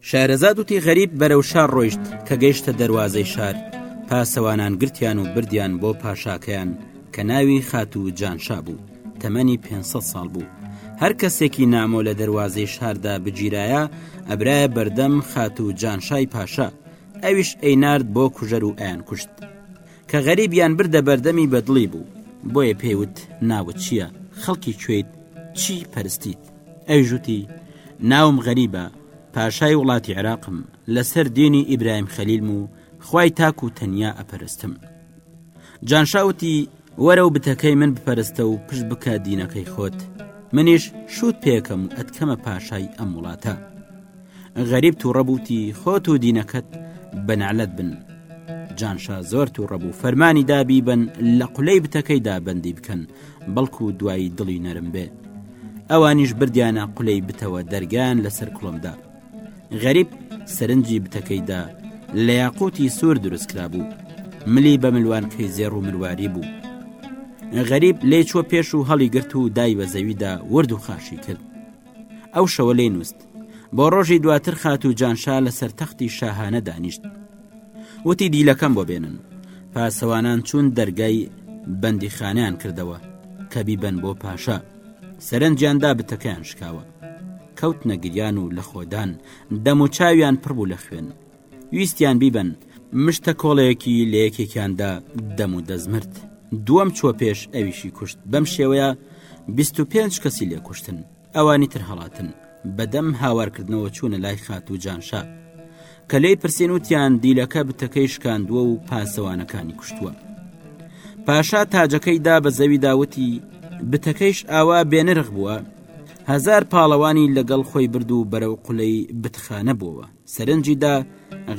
شارەزاد وتی غەریب بەرەو شار ڕۆیشت کە گەیشتە دەروازەی شار پاسەوانان گرتیان و بردیان بۆ پاشاکەیان کە ناوی خاتوو جانشا بوو تەمەنی پێنج سەد ساڵ بوو هەر کەسێکی نامۆ لە دەروازەی شاردا بگیرایە ئەبرایە بەردەم خاتوو جانشای پاشا ئەویش ئەینارد بۆ کوژەر و ئەیان کوشت کە غەریبیان بردە بەردەمی بەدڵی بوو بۆیە پێیوت ناوت چییە خەڵکی کوێیت چی پەرستیت ئەویش وتی، ناوم غەریبە، پاشای وڵاتی عێراقم، لەسەر دینی ئیبراهیم خەلیلم و خوای تاک و تەنیا ئەپەرستم. جانشا وتی، وەرە و بتەکەی من بپەرستە و پشت بکە دینەکەی خۆت، منیش شووت پێکەم و ئەتکەمە پاشای ئەم وڵاتە. غەریب توڕە بوو تی خۆت و دینەکەت بە نەعلەت بن جانشا زۆر توڕە بوو فەرمانی دا بیبەن لە قولەی بتەکەیدا بەندی بکەن بەڵکو دوایی دڵی نەرم بێ ئەوانیش بردیانە قولەی بتەوە دەرگان لەسەر کوڵمدا غەریب سەرنجی بتەکەیدا لە یاقوتی سوور دروست کرا بوو ملی بە ملوانکەی زێڕ و مرواری بوو غەریب لێ چوە پێش و هەڵی گرت و دای بە زەویدا ورد و خاشی کرد ئەو شەوە لێ نووست بۆ ڕۆژی دواتر خات و جانشا لەسەر تەختی شاهانە دانیشت وتی دیلەکەم بۆ بێنن پاسەوانان چوون دەرگای بەندیخانیان کردەوە کە بیبەن بۆ پاشا سەرنجیان دا بتەکەیان شکاوە کەوت نەگریان و لە خۆدان دەم و چاویان پڕبوو لە خوێن ویستیان بیبەن مشتە کۆڵەیەکی لە یەکێکیاندا دەم و دەزمرد دووەم چوە پێش ئەویشی کوشت بەم شێوەیە 25 کەسی لێکوشتن ئەوانی تر هەڵاتن بەدەم هاوارکردنەوە چوونە لای خات و جانشا کە لی پرسین وتیان دیلەکە بتەکەی شکاندووە و پاسەوانەکانی کوشتووە پاشا تاجەکەی دا بە زەوی داوتی بتەکەیش ئاوا بێنرخ بووە هزار پاڵەوانی لەگەڵ خۆی برد و بەرەو قولەی بتخانە بووە سەرنجی دا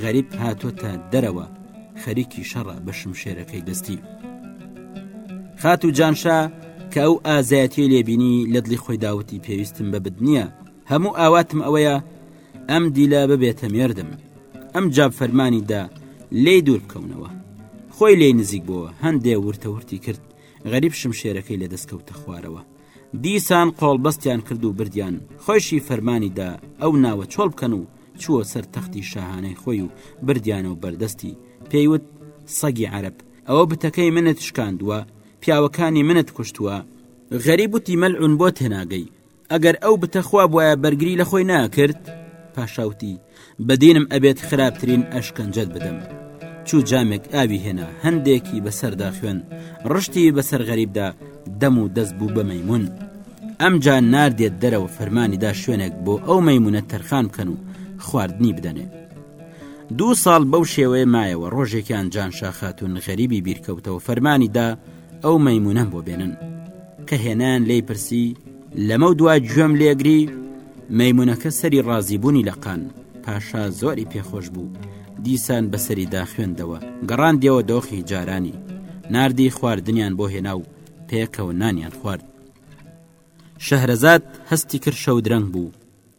غەریب هاتۆتە دەرەوە خەریکی شەڕە بە شمشێرەکەی دەستی خات و جانشا کە ئەو ئازایەتی لێبینی لە دڵی خۆی داوتی پێویستم بە بد نییە هەموو ئاواتم ئەوەیە ئەم دیلە ببێتە مێردم ئەم جاب فەرمانی دا لی دوور بکەونەوە خۆی لی نزیک بووە هەندێ ورتەورتی کرد غەریب شمشێرەکەی لە دەستکەوتە خوارەوە دیسان قۆڵبەستیان کرد و بردیان، خۆیشی فەرمانی دا ئەو ناوە چۆڵ بکەن و چووە سەر تەختی شاهانەی خۆی و بردیانەوە بەر دەستی، پێی وت، سەگی عەرەب، ئەوە بتەکەی منت شکاندووە، پیاوەکانی منت کوشتووە. غەریب وتی، مەلعوون بۆ تێناگەی، ئەگەر ئەو بتە خوابوایە بەرگری لە خۆی ناکرد؟ پاشا وتی، بەدینم ئەبێت خراپترین ئەشکەنجەت بدەم چوو جامێک ئاوی هێنا هەندێکی بەسەردا خوێن ڕشتی بەسەر غەریبدا دەم و دەست بوو بە مەمون ئەمجا ناردێت دەرەوە فەرمانیدا شوێنێک بۆ ئەو مەمونە تەرخان بکەن و خواردنی بدەنێ دوو ساڵ بەو شێوەیە مایەوە ڕۆژێکیان جان شاخاتون غەریبی بیرکەوتەوە فەرمانیدا ئەو مەمونەم بۆ بێنن کە هێنان لی پرسی لەمەو دوا گوێم لێگری مەمونونەکە سەری ڕازیبوونی لە قان پاشا زۆری پێخۆش بوو دیسان بەسەری داخوێندەوە گەڕان دێوە دۆخی جارانی نردی خواردنیان بۆ هێنا و پێکەوە نانیان خوارد شەهرەزاد هەستی کرد شەو درەنگ بوو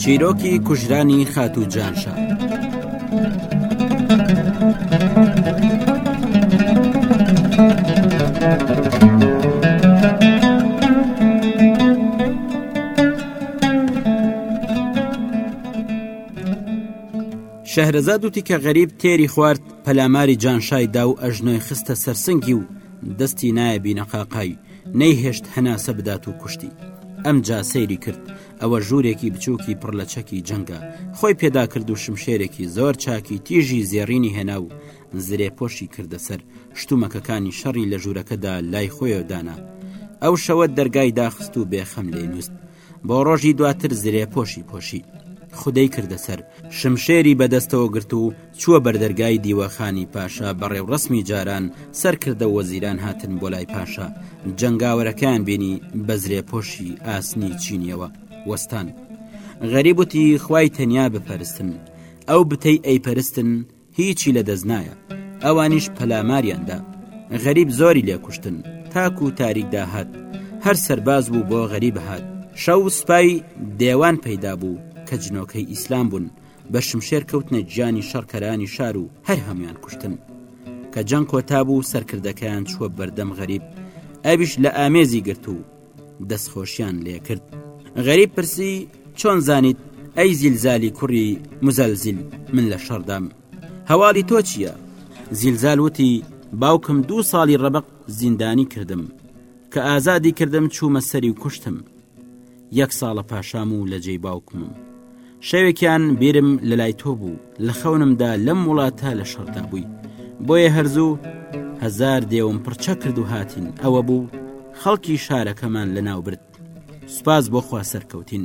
چیرۆکی کوژرانی خاتوو جاشە. شەهرەزاد وتی کە غەریب تێری خوارد پەلاماری جانشای دا و ئەژنۆی خستە سەرسنگی و دەستی نایە بینەقاقای نەیهێشت هەناسە بدات و کوشتی ئەم جا سەیری کرد ئەوە ژوورێکی بچووکی پڕ لە چەکی جەنگە خۆی پێدا کرد و شمشێرێکی زۆر چاکی تیژی زێڕینی هێنا و زرێ پۆشی کردە سەر شتومەکەکانی شەڕی لە ژوورەکەدا لای خۆیەوە دانا ئەو شەوە دەرگای داخست و بێخەم لێ نووست بۆ ڕۆژی دواتر زرێ پۆشی پۆشی خودەی کردە سەر شمشێری بەدەستەوە گرت و چووە بەردەرگای دیوەخانی پاشا بە ڕێوڕەسمی جاران سەرکردە وەزیران هاتن بۆ لای پاشا جەنگاوەرەکان بینی بە زرێ پۆشی ئاسنی چینیەوە وەستان غەریبوتی خوای تەنیا بپەرستن ئەو بتەی ئەیپەرستن هیچی لە دەست نایە ئەوانیش پەلاماریاندا غەریب زۆری لێکوشتن تاکو و تاریک داهات هەر سەرباز بوو بۆ غەریب هات شەو سوپای دێوان پەیدا بوو کە جنۆکەی ئیسلام بوون بە شمشێر کەوتنە گیانی شەڕکەرانی شار و هەر هەمویان کوشتن کە جەنگ کۆتا بوو سەرکردەکەیان چووە بەردەم غەریب ئەویش لە ئامێزی گرت و دەستخۆشیان لێ کرد غەریب پرسی چۆن زانیت ئەی زیلزالی کوڕی مزەلزیل من لە شەڕدام هەواڵی تۆ چییە زیلزال وتی باوکم دوو ساڵی ڕەبق زیندانی کردم کە ئازادی کردم چوومە سەری و کوشتم یەک ساڵە پاشام و لە جێی باوکمم شەوێکیان بیرم لە لای تۆ بوو لە خەونمدا لەم وڵاتە لە شەڕدا بووی بۆیە هەرزوو هزار دێوم پڕچە کرد و هاتین ئەوە بوو خەڵکی شارەکەمان لە ناوبرد سوپاس بۆخوا سەرکەوتین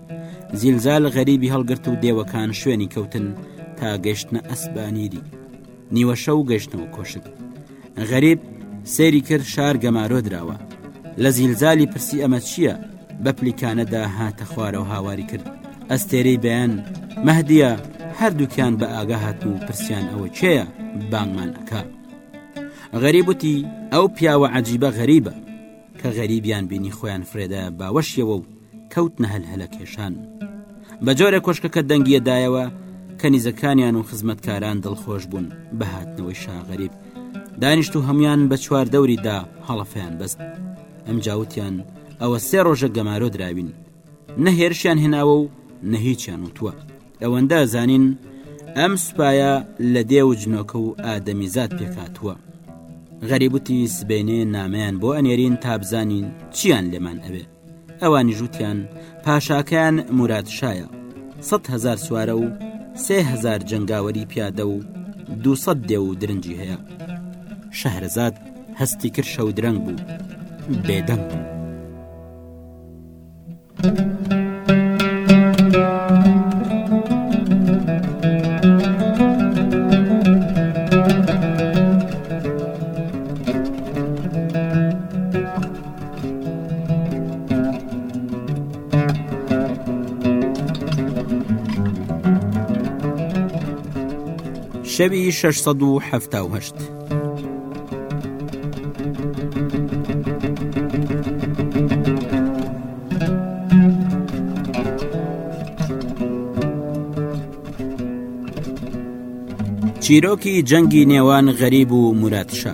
زیلزال غەریبی هەڵگرت و دێوەکان شوێنی کەوتن تا گەشتنە ئەسبانیری نیوە شەو گەشتنەوە کۆشک غەریب سێری کرد شار گەمارۆ دراوە لە زیلزالی پرسی ئەمە چییە بە پلیکانەدا هاتە خوارەوە هاواری کرد ئەستێرەی بەیان مەهدیە هەردووکیان بە ئاگا هات و پرسیان ئەوە چێە بانگمان ئەکا غەریبوتی ئەو پیاوە عجیبە غەریبە کە غەریبیان بینی خۆیان فرێدا باوەشیەوە و کەوتنە هەلهەلە کێشان بە جۆرە کۆشکەکە دەنگیە دایەوە کەنیزەکانیان و خزمەتکاران دڵخۆش بوون بە هاتنەوەی شاغەریب دانیشت و هەموان بە چوار دەوریدا هەڵەفیان بەست ئەم جاوتیان ئەوە سێ ڕۆژە گەمارۆ دراوین نەهێرشیان هێناوە و نە هیچیان وتووە ئەوەندە زانین ئەم سوپایە لە دێ و جنۆکە و ئادەمی زاد پێکاتووە غەریبوتی سبینێ نامەیان بۆ ئەنێرین تابزانین چیان لێمان ئەوێ ئەوانیش وتیان پاشاکەیان مراد شایە سەد هزار سوارە و سێ هزار جنگاوەری پیادە و دو سەد دێ و درنجی هەیە شەهرزاد هەستی کرد شەو درەنگ بوو بێدەنگ بوو. شەوی شەش سەد و حەفتا و هەشت. چیرۆکی جەنگی نێوان غەریب و مراتشا.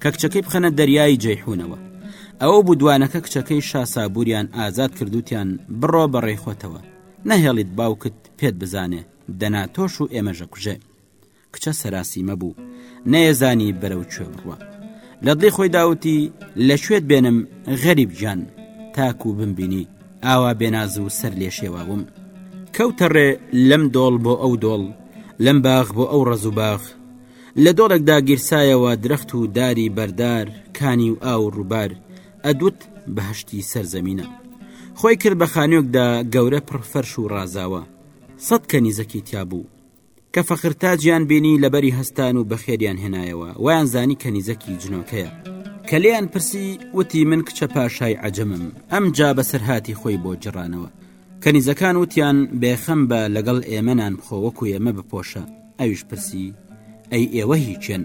کە کچەکەی بخەنە دەریایی جەیحونەوە ئەوە بوو دوانەکە کچەکەی شاسابوریان ئازاد کردوتیان بڕۆ بەڕێی خۆتەوە نەهێڵیت باوکت پێت بزانێ دەنا تۆش و ئێمەژە کوژێ کچە سەراسیمە بوو نەیەزانی بەرەو کوێ بڕوە لە دڵی خۆی داوتی لە کوێت بێنم غەریب گیان تاکو بمبینی ئاوا بێناز و سەر لێ شێواوم کەوتە ڕێ لەم دۆڵ بۆ ئەو دۆڵ لەم باغ بۆ ئەو ڕز و باغ لە دۆڵێکدا گیرسایەوە درەخت و داری بەردار کانی و ئاو و ڕووبار ئەدوت بەهەشتی سەر زەمینە خۆی کرد بە خانیۆکدا گەورە پڕ فەرش و ڕازاوە سەد کەنیزەکی تیابوو کە فەخرتاجیان بینی لەبەری هەستان و بەخێریان هێنایەوە ویان زانی کەنیزەکی جنۆکەیە کە لێیان پرسی وتی من کچە پاشای عەجەمم ئەم جا بەسەرهاتی خۆی بۆ جڕانەوە کەنیزەکان وتیان بێخەم بە لەگەڵ ئێمە نان بخۆ وەکو ئێمە بپۆشە ئەویش پرسی ئەی ئێوە هی چێن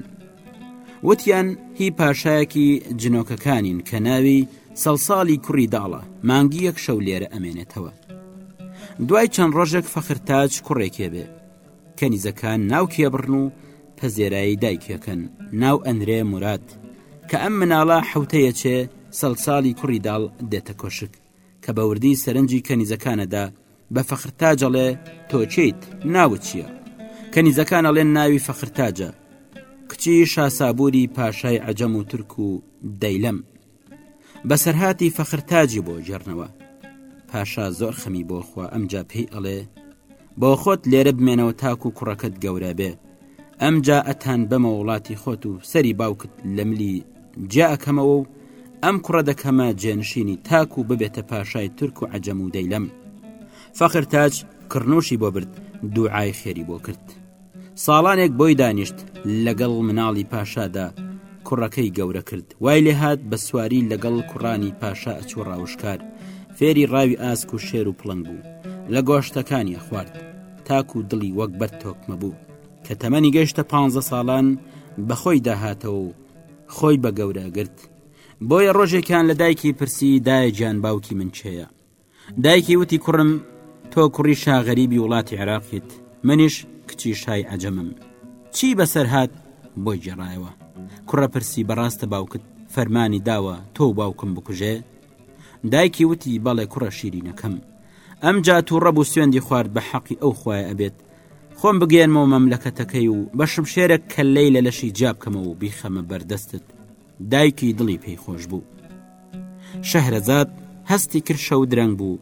وتیان هی پاشایەکی جنۆکەکانین کە ناوی سەڵساڵی کوڕی داڵە مانگی یەک شەو لێرە ئەمێنێتەوە دوای چەند ڕۆژێک فەخرتاج کوڕێکێ بێ کەنیزەکان ناو کێبڕن و پەزێرایی دایکەکەن ناو ئەنرێ مرات کە ئەم مناڵە حوتەیەچێ سەڵساڵی کوڕی داڵ دێتە کۆشک کە بە وردی سەرنجی کەنیزەکان ئەدا، بە فەخرتاج ئەڵێ، تۆ کێیت؟ ناوت چییە؟ کەنیزەکان ئەڵێن، ناوی فەخرتاجە، کچی شاسابووری پاشای عەجەم و تورک و دەیلەم. بەسەرهاتی فەخرتاجی بۆ گێڕنەوە. پاشا زۆر خەمی بۆ خوا ئەمجا پێی ئەڵێ، بۆ خۆت لێرە بمێنەوە تاکوو کوڕەکەت گەورە بێ، ئەمجا ئەتان بەمە وڵاتی خۆت و سەری باوکت لە ملی جیاکەمەوە و ئەم کوڕە دەکەمە جێنشینی تاک و ببێتە پاشای تورک و عجەم و دەیلم فەخر تاج کڕنوشی بۆ برد دوعای خێری بۆ کرد ساڵانێک بۆی دانیشت لەگەڵ مناڵی پاشادا کوڕەکەی گەورە کرد وای لێهات بە سواری لەگەڵ کوڕانی پاشا ئەچوو ڕاوشکار فێری ڕاوی ئاسک و شێر و پڵنگ بوو لە گۆشتەکانی خوارد تاکو دڵی وەک بەر تۆکمە بوو کە تەمەنی گەشتە پ ساڵان بەخۆی داهاتەوە و خۆی بە گەورە گرت بۆیە ڕۆژێکیان لە دایکی پرسی دایەجان باوکی من چێە دایکی وتی کوڕم تۆ کوڕی شاغەریبی وڵاتی عێراقیت منیش کچی شای عجەمم چی بەسەر هاات بۆ گێڕایەوە کوڕە پرسی بەڕاستە باوکت فەرمانی داوە تۆ باوکم بکوژێ دایکی وتی بەڵێ کوڕە شیرینەکەم ئەمجا تووڕە بوو سوێندی خوارد بە حەقی ئەو خوای ئەبێت خۆم بگەێنمەوە مەملەکەتەکەی و بەشم شێرەک کە لی لە لەشی جابکەمەوە و بیخەمە بەردەستت دایکی دڵی پێی خۆش بوو شەهرەزاد هەستی کرشە و درەنگ بوو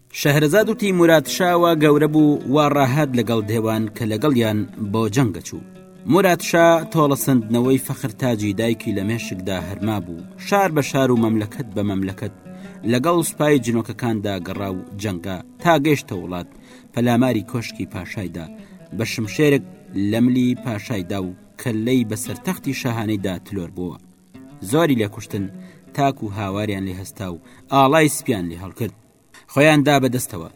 شەهرەزاد وتی مراد شا وا گەورە بوو وا ڕاهات لەگەڵ دێوان کە لەگەڵیان بۆ جەنگە چوو مراد شا تۆڵە سندنەوەی فەخر تاجی دایکی لە مێشکدا هەرما بوو شار بە شار و مەملەکەت بە مەملەکەت لەگەڵ سوپای جنۆکەکاندا گەڕا و جەنگا تا گەشتە وڵات پەلاماری کۆشکی پاشایدا بە شمشێرک لە ملی پاشایدا و کەلەی بەسەر تەختی شاهانەیدا تلۆر بووە زۆری لێ کوشتن تاکو هاواریان لێ هەستا و ئاڵای سپیان لێ هەڵکرد خۆیان دا بە دەستەوە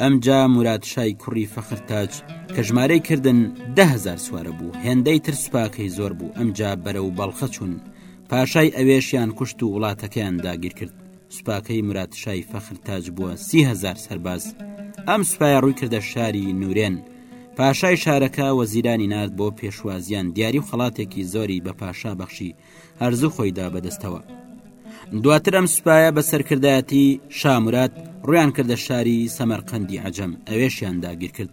ئەمجا مراد شای کوڕی فەخر تاج کە ژمارەی کردن دە هزار سوارە بوو هێندەی تر سوپاکەی زۆر بوو ئەمجا بەرە و بەڵخە چوون پاشای ئەوێشیان کوشت و وڵاتەکەیان داگیر کرد سوپاکەی مراد شای فەخر تاج بووە سی هزار سەرباز ئەم سوپایە ڕووی کردە شاری نورێن پاشای شارەکە وەزیرانی نرد بۆ پێشوازیان دیاری و خەڵاتێکی زۆری بە پاشا بەخشی هەرزوو خۆیدا بەدەستەوە دواتر ئەم سوپایە بە سەرکردایەتی شامرات ڕویان کردە شاری سەمەرقەندی عجەم ئەوێشیان داگیر کرد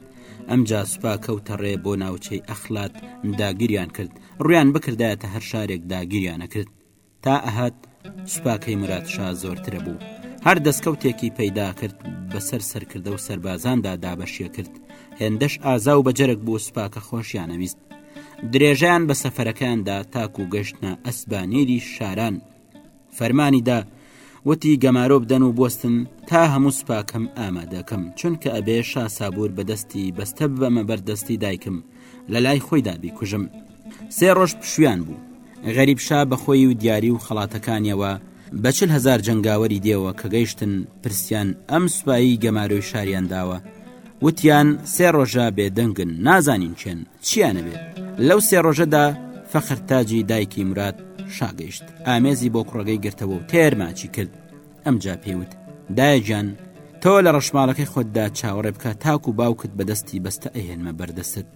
ئەمجا سوپا کەوتە ڕێ بۆ ناوچەی ئەخلات داگیریان کرد ڕویان بکردایەتە هەر شارێک داگیریانە کرد تا ئەهات سوپاکەی مرادشا زۆرترە بوو هەر دەستکەوتێکی پەیدا کرد بەسەر سەرکردە و سربازاندا دابەشیە کرد هێندەش ئازا و بەجەرگ بوو سوپاکە خۆشیانەویست درێژیان بە سەفەرەکاندا تاک و گەشتە ئەسبانیری شاران فەرمانیدا وتی گەمارۆ بدەن و بستن تا هەموو سوپاکەم ئامادەکەم چونکە ئەبێ شاسابور بەدەستی بەستە ببەمە بەردەستی دایکم لە لای خۆیدا بیکوژم سێ ڕۆژ پشویان بوو غەریب شا بە خۆی و دیاری و خەڵاتەکانیەوە بە چل هەزار جەنگاوەری دێوە کە گەیشتن پرسیان ئەم سوپایی گەمارۆی شاریان داوە وتیان سێ ڕۆژە بێدەنگن نازانین چێن چیانەوێت لەو سێ ڕۆژەدا فەخر تاجی دایکی مراد شاگەیشت ئامێزی بۆ کوڕەکەی گرتەوە و تێرماچی کرد ئەمجا پێوت دایجان تۆ لە ڕەشماڵەکەی خۆتدا چاوەڕێ بکە تاکو باوکت بەدەستی بەستە ئەهێنمە بەردەستت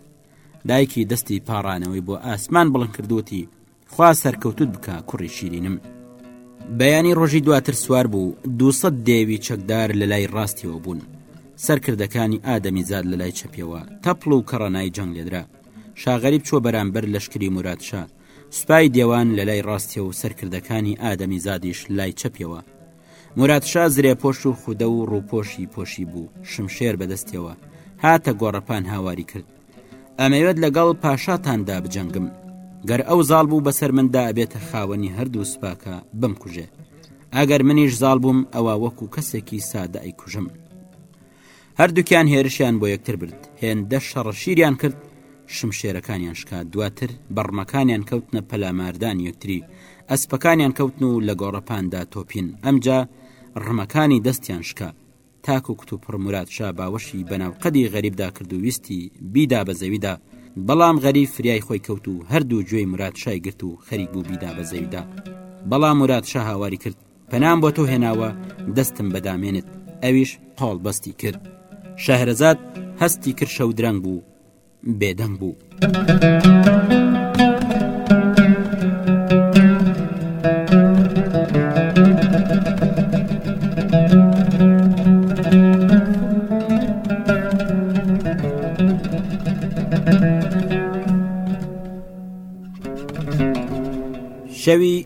دایکی دەستی پاڕانەوەی بۆ ئاسمان بڵند کردوتی خوا سەرکەوتوت بکە کوڕی شیرینم بەیانی ڕۆژی دواتر سوار بوو دوسە دێوی چەکدار لە لای ڕاستیەوە بوون سەرکردەکانی ئادەمی زاد لە لای چەپیەوە تەپڵ و کەڕەنای جەنگ لێدرا شاغەریب چوە بەرامبەر لەشکری مرادشا سوپای دێوان لە لای ڕاستیە و سەرکردەکانی ئادەمی زادیش لای چەپیەوە مورادشا زرێپۆش و خودە و ڕووپۆشی پۆشی بوو شمشێر بەدەستیەوە هاتە گۆڕەپان هاواری کرد ئەمەوێت لەگەڵ پاشاتاندا بجەنگم گەر ئەو زاڵ بوو بەسەر مندا ئەبێتە خاوەنی هەردوو سوپاکە بمکوژێ ئەگەر منیش زاڵ بووم ئەوە وەکو کەسێکی سادە ئەی کوژم هەردووکیان هێرشیان بۆ یەکتر برد هێندە شەڕشیریان کرد شمشێرەکانیان شکا دواتر بەڕمەکانیان کەوتنە پەلاماردان یەکتری ئەسپەکانیان کەوتن و لە گۆڕەپاندا تۆپین ئەمجا ڕمەکانی دەستیان شکا تاکو کت و پڕ مراد شا باوەشی بەناو قەدی غەریبدا کرد و ویستی بیدا بە زەویدا بەڵام غەریب فریای خۆی کەوت و هەردوو گوێی مراد شای گرت و خەریک بوو بیدا بە زەویدا بەڵام مراد شا هاواری کرد پەنام بۆ تۆ هێناوە دەستم بە دامێنت ئەویش قۆڵ بەستی کرد شەهرەزاد هەستی کرد شەو درەنگ بوو بێدەنگ بوو. شەوی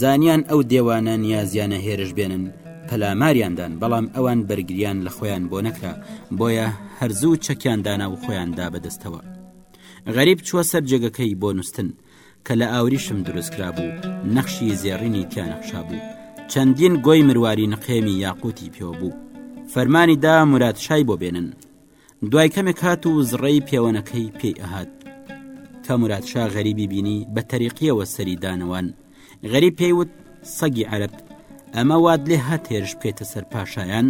زانیان ئەو دێوانە نیازیانە هێرش بێنن پەلاماریاندان بەڵام ئەوان بەرگریان لە خۆیان بۆ نەکرا بۆیە هەرزوو چەکیان دانا و خۆیان دا بەدەستەوە غەریب چووە سەر جێگەکەی بۆ نووسن کە لە ئاوریشم دروست کرا بوو نەخشی زێڕینی تیانەخشا بوو چەندین گۆی مرواری نقێمی یاقوتی پێوە بوو فەرمانی دا مرادشای بۆ بێنن دوای کەمێک هات و زڕەی پێوەنەکەی پێی ئەهات کە مرادشا غەریبی بینی بە تەریقیەوە سەری دانەوان غەریب پێیوت سەگی عەرب ئەمە واد لێ هات هێرش بکەیتە سەر پاشایان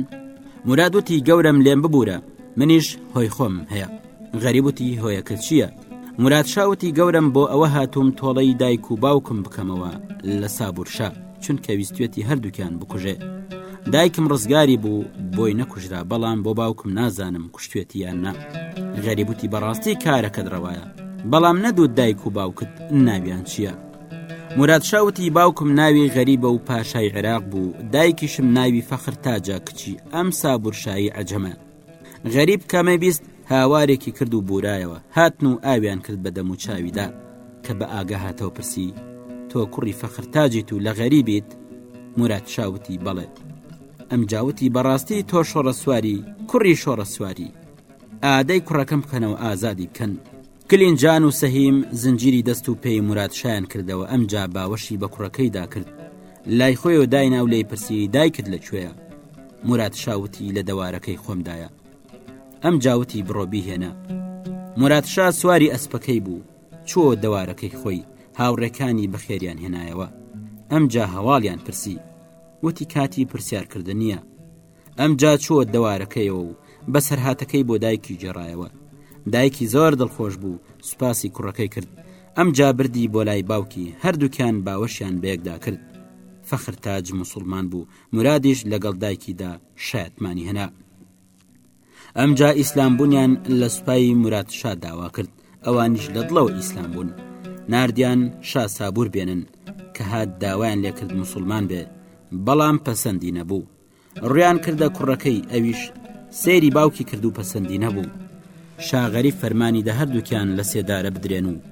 مرادوتی گەورم لێم ببوورە منیش هۆی خۆم هەیە غەریبوتی هۆیەکە چییە؟ مراد شا وتی گەورەم بۆ ئەوە هاتووم تۆڵەی دایک و باوکم بکەمەوە لە سابورشا چونکە ویستێتی هەردووکیان بکوژێ دایکم ڕزگاری بوو بۆی نەکوژرا بەڵام بۆ باوکم نازانم کوشتێتی یان نا غەریبوتی بەڕاستی کارەکەت ڕەوایە بەڵام نەدوو دایک و باوکت ناویان چییە؟ مراد شاوتی باوکم ناوی غەریبە و پاشای عێراق بوو دایکیشم ناوی فەخر تاجە کچی ئەم سابورشایی عجەمە غەریب کەمەی بیست هاوارێکی کرد و بورایەوە هاتن و ئاویان کرد بە دەم و چاویدا کە بە ئاگا هاتەوە پرسی تۆ کوڕی فەخرتاجیت و لە غەریبیت مرات شاوتی بەڵێت ئەم جاوتی بەڕاستی تۆ شۆڕە سواری کوڕی شۆڕە سواری ئادەی کوڕەکەم بکەنەوە ئازادی بکەن کلین جان و سەهیم زنجیری دەست و پێی موراد شایان کردەوە ئەمجا باوەشی بە کوڕەکەیدا کرد لای خۆیەوە داینا و لێی پرسی دایکت لە کوێیە موراد شاوتی لە دەوارەکەی خۆمدایە ئەم جاوتی بڕۆ بیهێنە موراد شا سواری ئەسپەکەی بوو چۆ دەوارەکەی خۆی هاوڕێکانی بەخێریان هێنایەوە ئەمجا هەواڵیان پرسی وتی کاتی پرسیارکردن نییە ئەمجا چووە دەوارەکەیەوە و بەسەرهاتەکەی بۆ دایکی گێڕایەوە دایکی زۆر دڵخۆش بوو سوپاسی کوڕەکەی کرد ئەمجا بردی بۆ لای باوکی هەردووکیان باوەشیان بەیەکدا کرد فەخر تاج مسوڵمان بوو مرادیش لەگەڵ دایکیدا شایەتمانی هەنا ئەمجا ئیسلام بوونیان لە سوپای مراد شا داوا کرد ئەوانیش لە دڵەوە ئیسلام بوون ناردیان شا سابور بێنن کە هات داوایان لێکرد مسلمان بێ بەڵام پەسەندی نەبوو ڕویان کردە کوڕەکەی ئەویش سەیری باوکی کرد و پەسەندی نەبوو شاغەری فەرمانی دە هەردووکیان لە سێدارە بدرێن و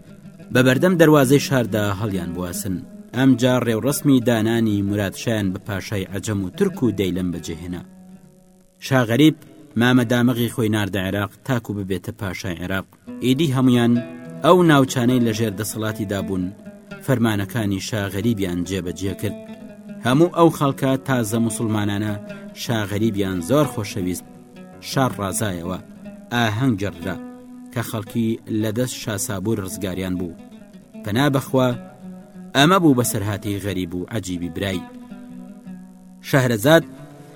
بە بەردەم دەواازەی شاردا هەڵیان بواسن ئەمجا ڕێوڕسمی دانانی مرادشیان بە پاشای عجەم و ترک و دەیلم بەجێهێنا شاغەریب مامەدامەغی خۆی ناردە عێراق تاکو ببێتە پاشای عێراق ئیدی هەموان ئەو ناوچانەی لە ژێر دەسەڵاتی دابوون فەرمانەکانی شاغەریبیان جێبەجێ کرد هەموو ئەو خەڵکە تازە مسلمانانە شاغەریبیان زۆر خۆشەویست شار ڕازایەوە ئاهەنگ جڕرا کە خەڵکی لە دەست شاسابوور ڕزگاریان بوو پەنا بەخوا ئەمە بوو بەسەرهاتی غەریب و عجیبی برای شەهرەزاد